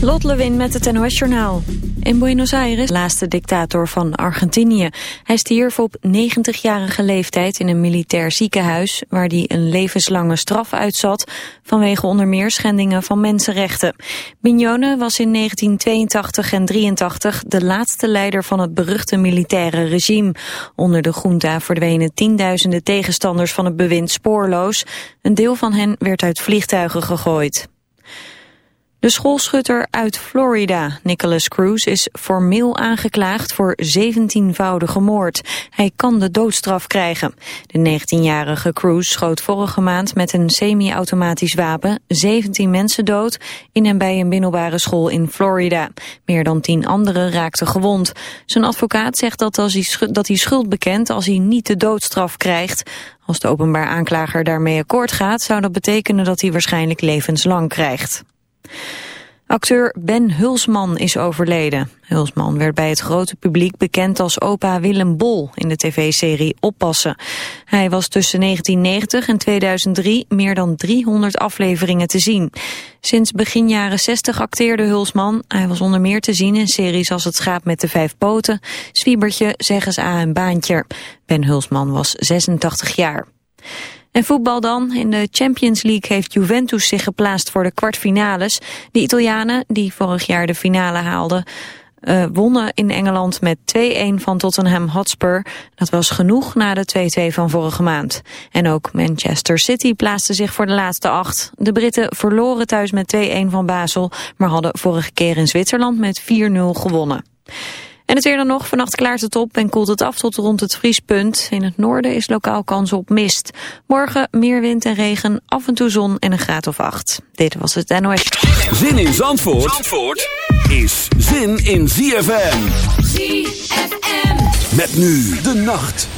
Lot Lewin met het NOS Journaal. In Buenos Aires, laatste dictator van Argentinië. Hij stierf op 90-jarige leeftijd in een militair ziekenhuis... waar hij een levenslange straf uitzat... vanwege onder meer schendingen van mensenrechten. Mignone was in 1982 en 83 de laatste leider van het beruchte militaire regime. Onder de junta verdwenen tienduizenden tegenstanders van het bewind spoorloos. Een deel van hen werd uit vliegtuigen gegooid. De schoolschutter uit Florida, Nicholas Cruz, is formeel aangeklaagd voor 17-voudige moord. Hij kan de doodstraf krijgen. De 19-jarige Cruz schoot vorige maand met een semi-automatisch wapen 17 mensen dood in en bij een middelbare school in Florida. Meer dan 10 anderen raakten gewond. Zijn advocaat zegt dat, als hij, dat hij schuld bekent als hij niet de doodstraf krijgt. Als de openbaar aanklager daarmee akkoord gaat, zou dat betekenen dat hij waarschijnlijk levenslang krijgt. Acteur Ben Hulsman is overleden. Hulsman werd bij het grote publiek bekend als opa Willem Bol in de tv-serie Oppassen. Hij was tussen 1990 en 2003 meer dan 300 afleveringen te zien. Sinds begin jaren 60 acteerde Hulsman. Hij was onder meer te zien in series als Het schaap met de vijf poten, Zwiebertje, Zeggens A en Baantje. Ben Hulsman was 86 jaar. En voetbal dan. In de Champions League heeft Juventus zich geplaatst voor de kwartfinales. De Italianen, die vorig jaar de finale haalden... Uh, wonnen in Engeland met 2-1 van Tottenham Hotspur. Dat was genoeg na de 2-2 van vorige maand. En ook Manchester City plaatste zich voor de laatste acht. De Britten verloren thuis met 2-1 van Basel... maar hadden vorige keer in Zwitserland met 4-0 gewonnen. En het weer dan nog. Vannacht klaart het op en koelt het af tot rond het vriespunt. In het noorden is lokaal kans op mist. Morgen meer wind en regen, af en toe zon en een graad of acht. Dit was het NOS. Zin in Zandvoort, Zandvoort is zin in ZFM. ZFM. Met nu de nacht.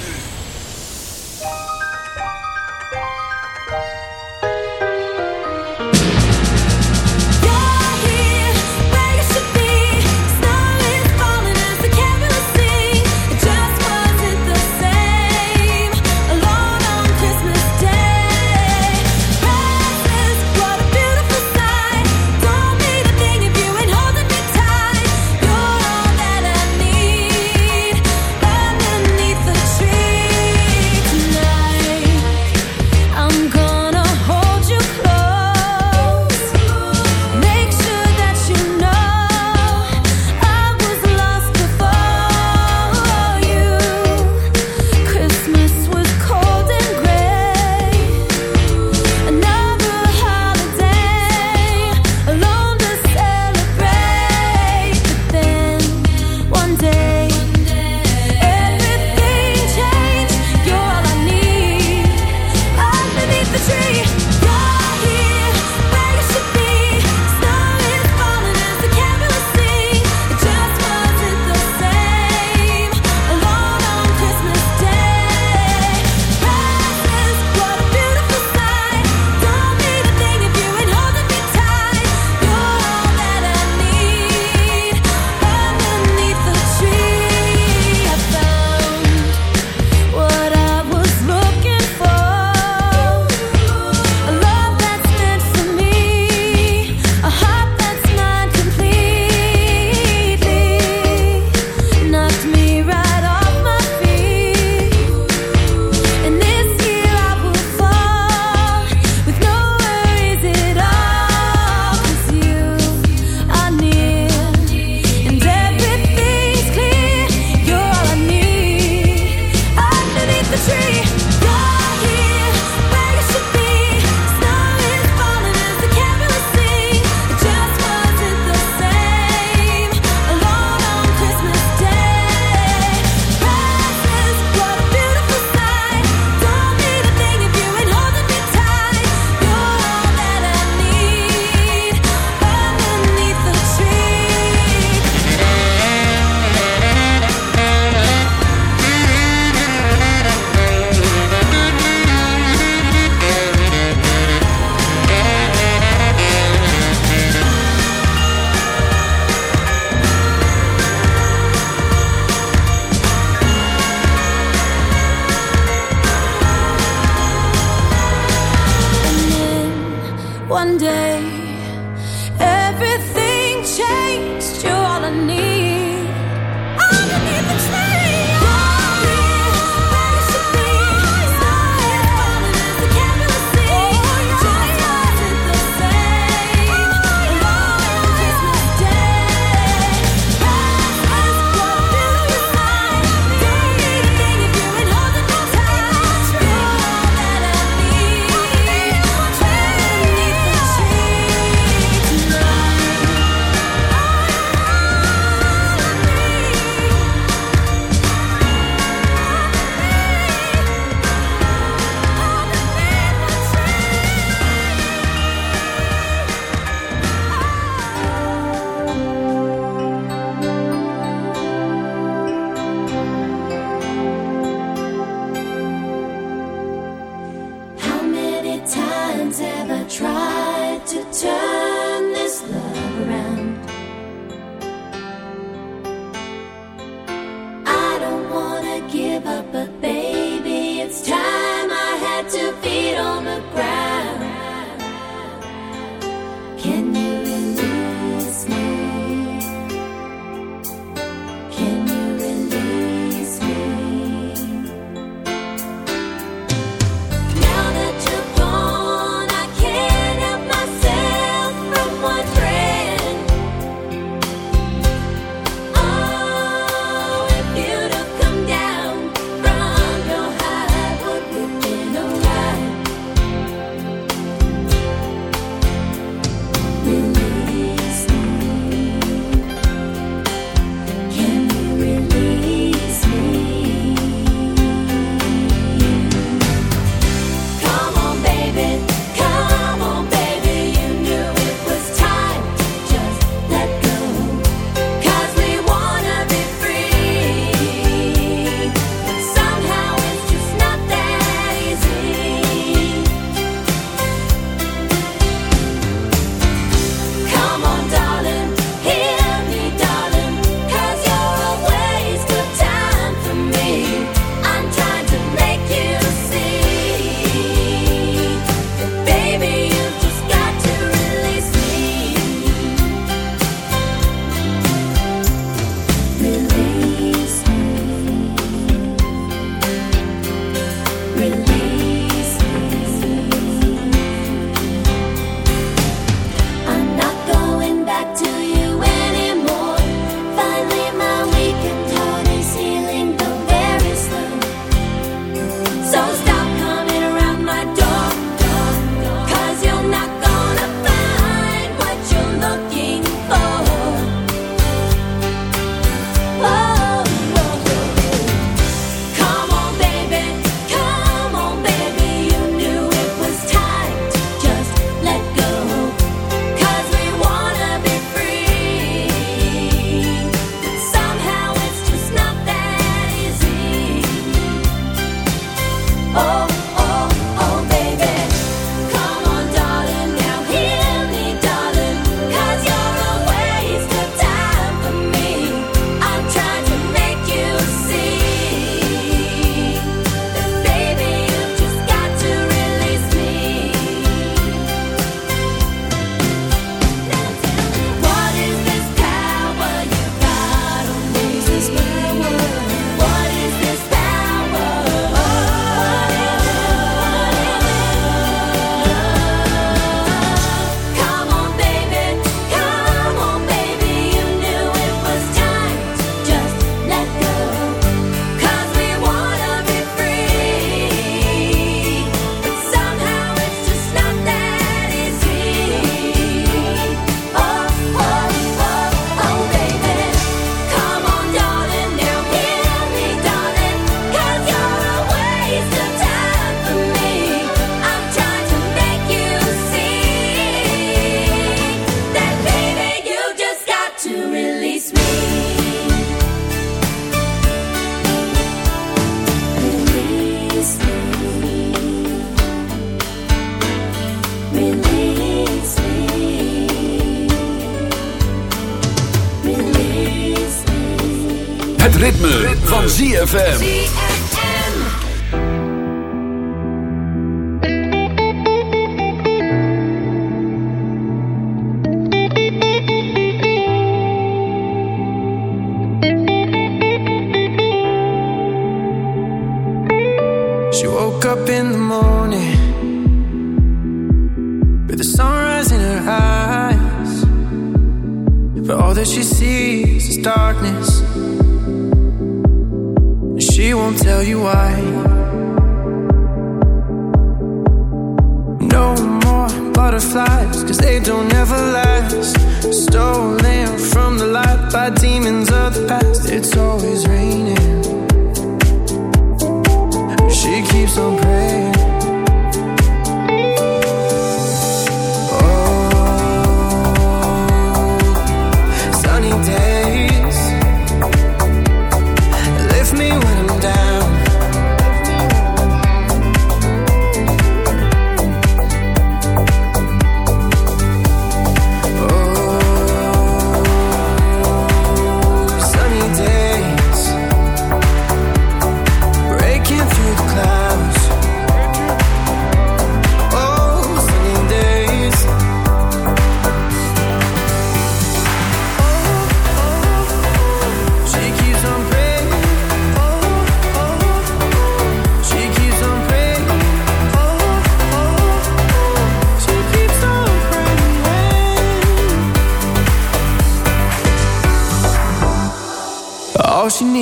ZFM.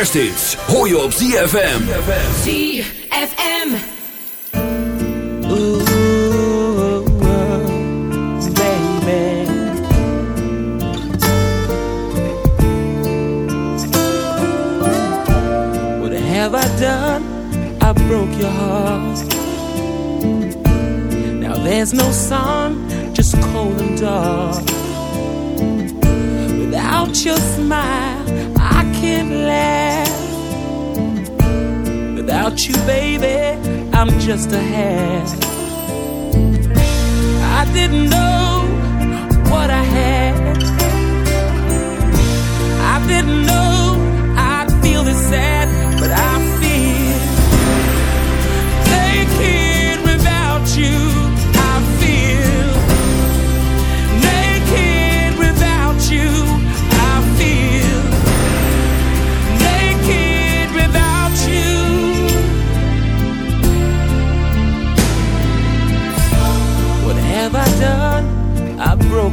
Kersthits. Hoor je op ZFM. ZFM. What have I done? I broke your heart. Now there's no sun, just cold and dark. Without your smile, I can't laugh. Without you, baby, I'm just a hat. I didn't know what I had. I didn't know I'd feel this sad, but I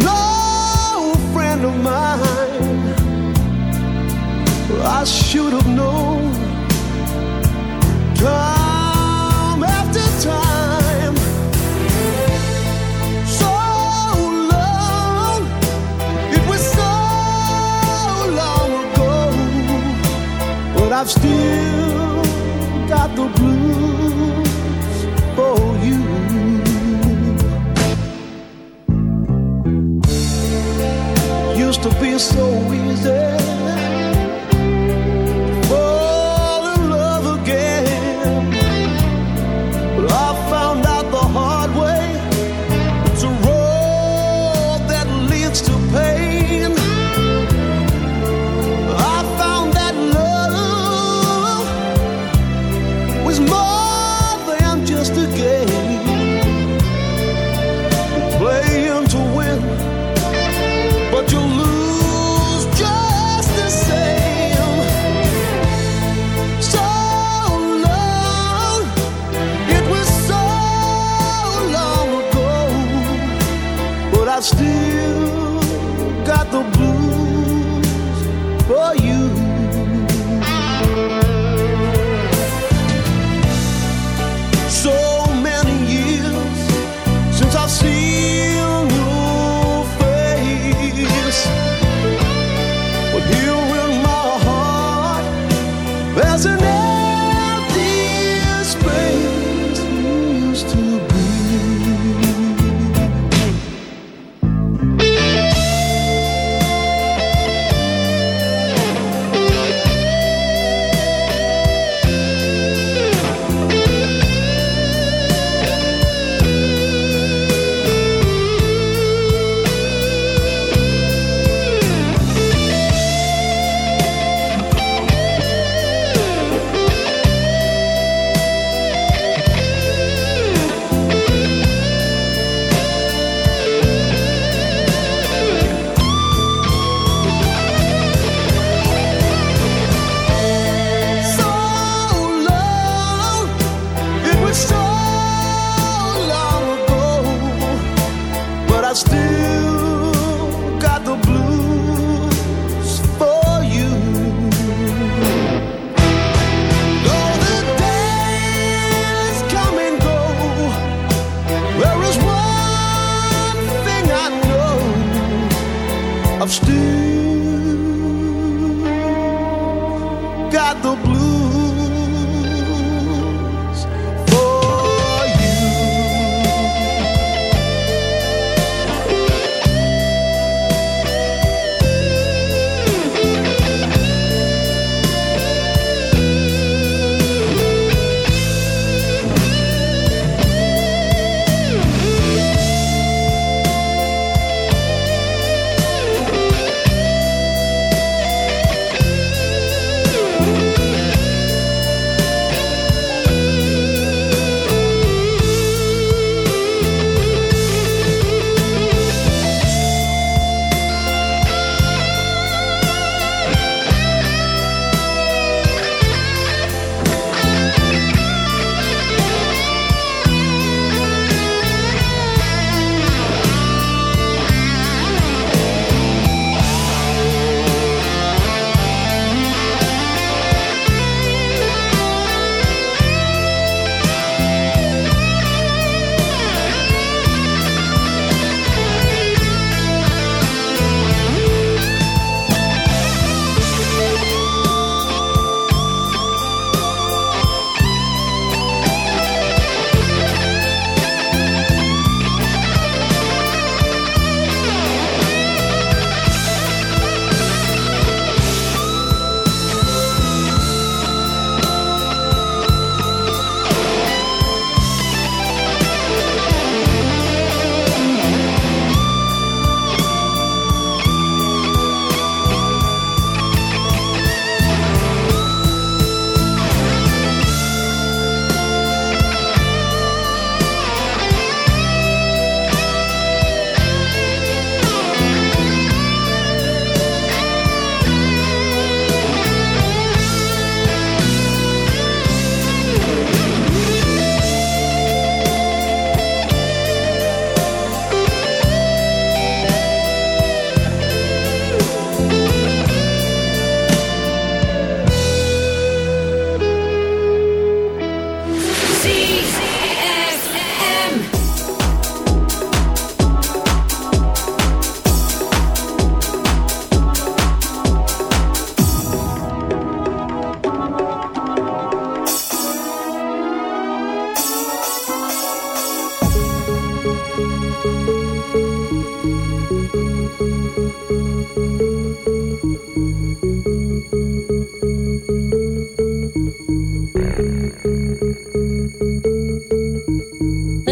No friend of mine. I should have known. Time after time, so long. It was so long ago, but I've still. so easy.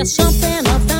There's something about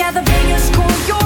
at the biggest school.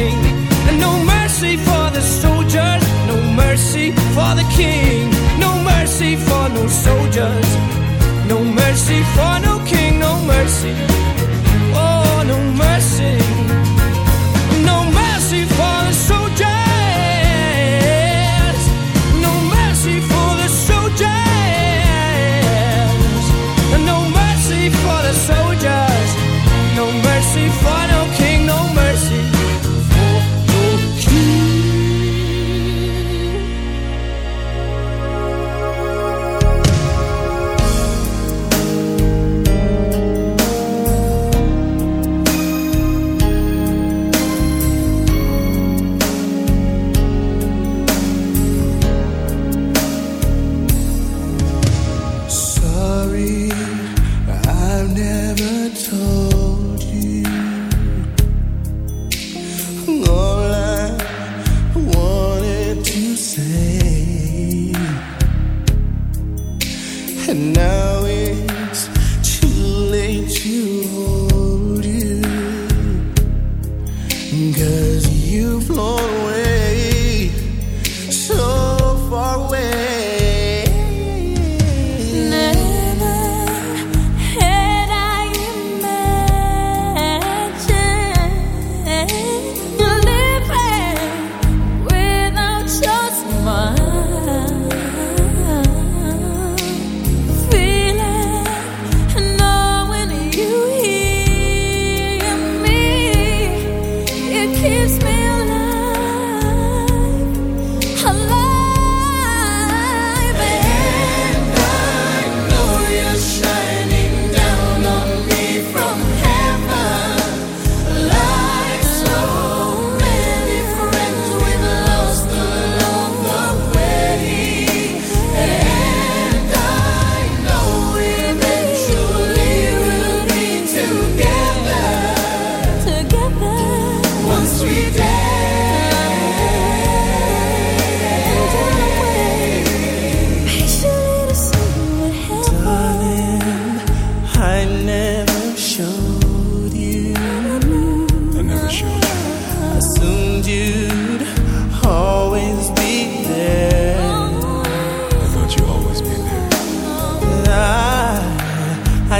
take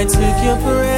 I took your breath.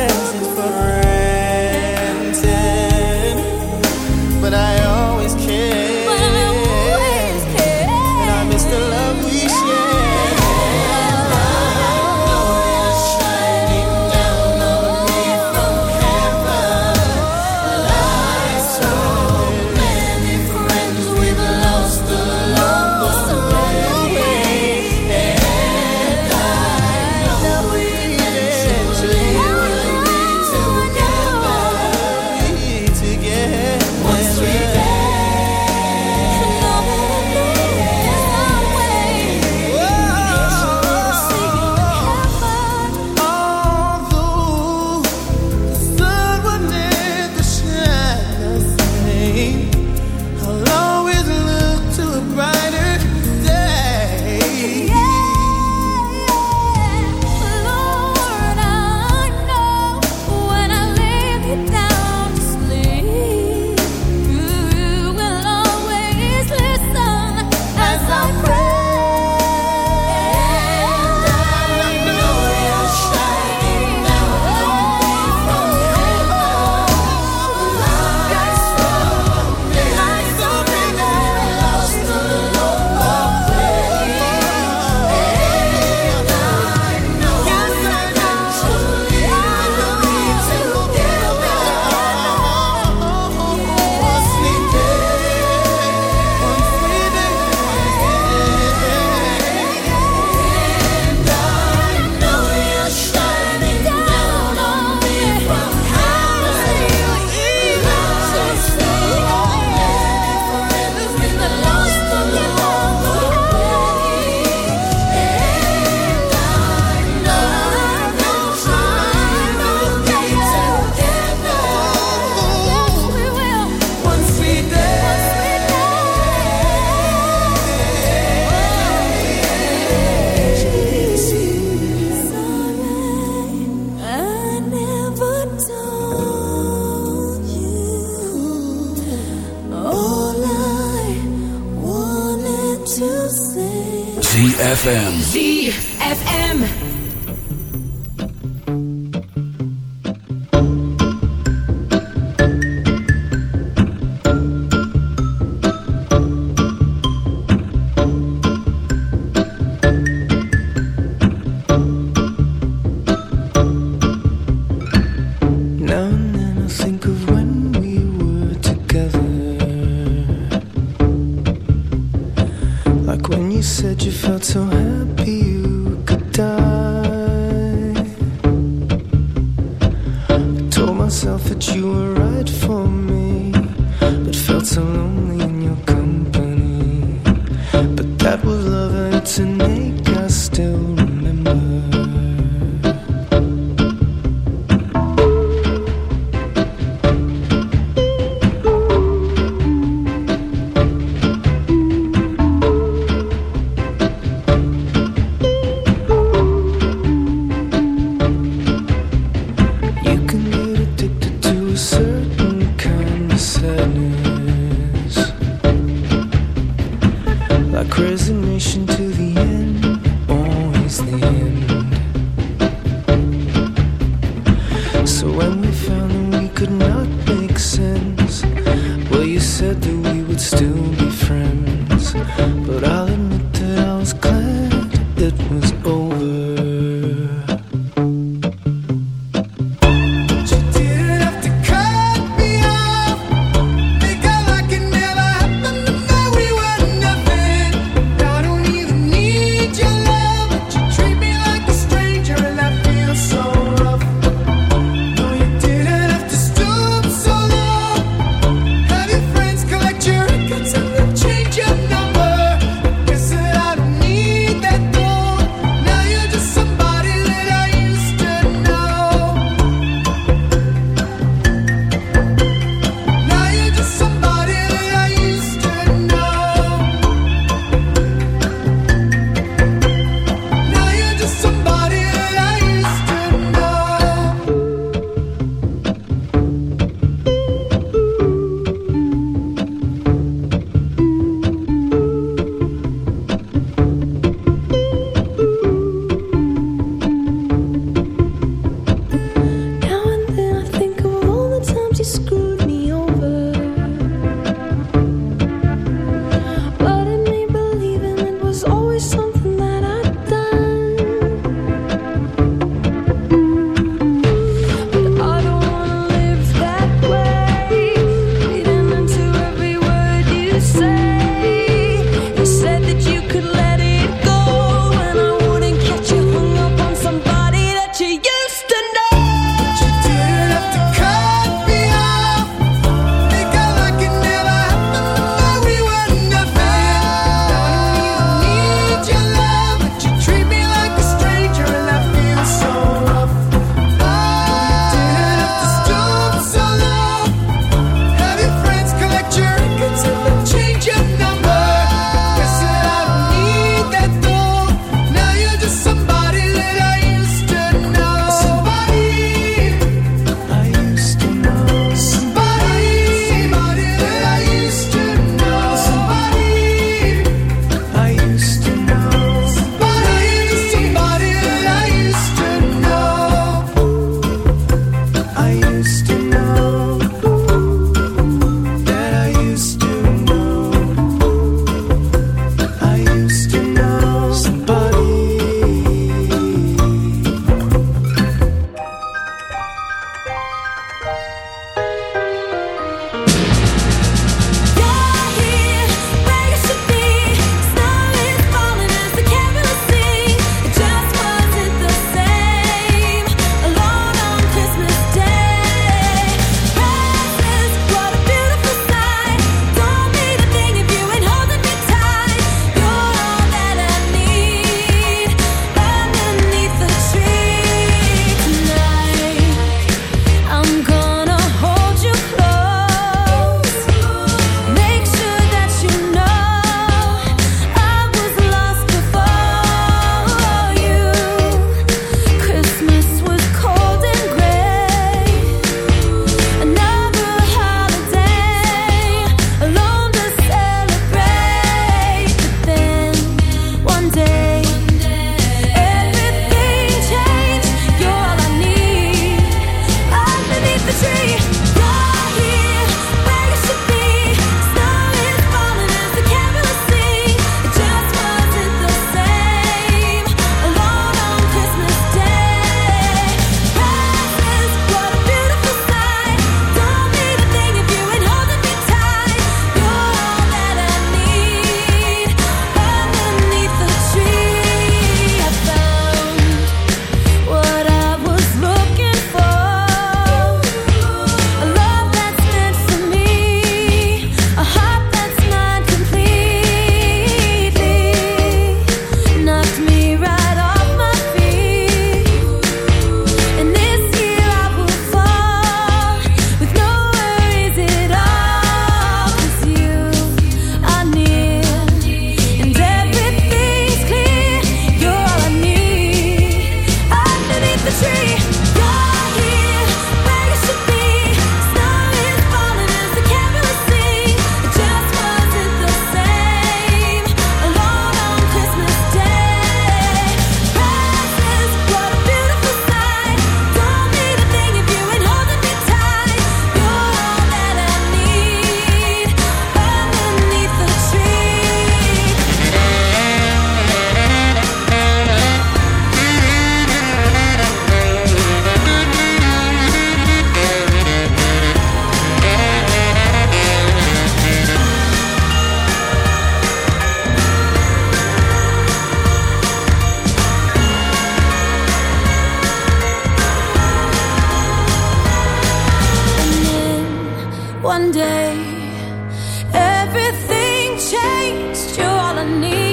Everything changed. You're all I need.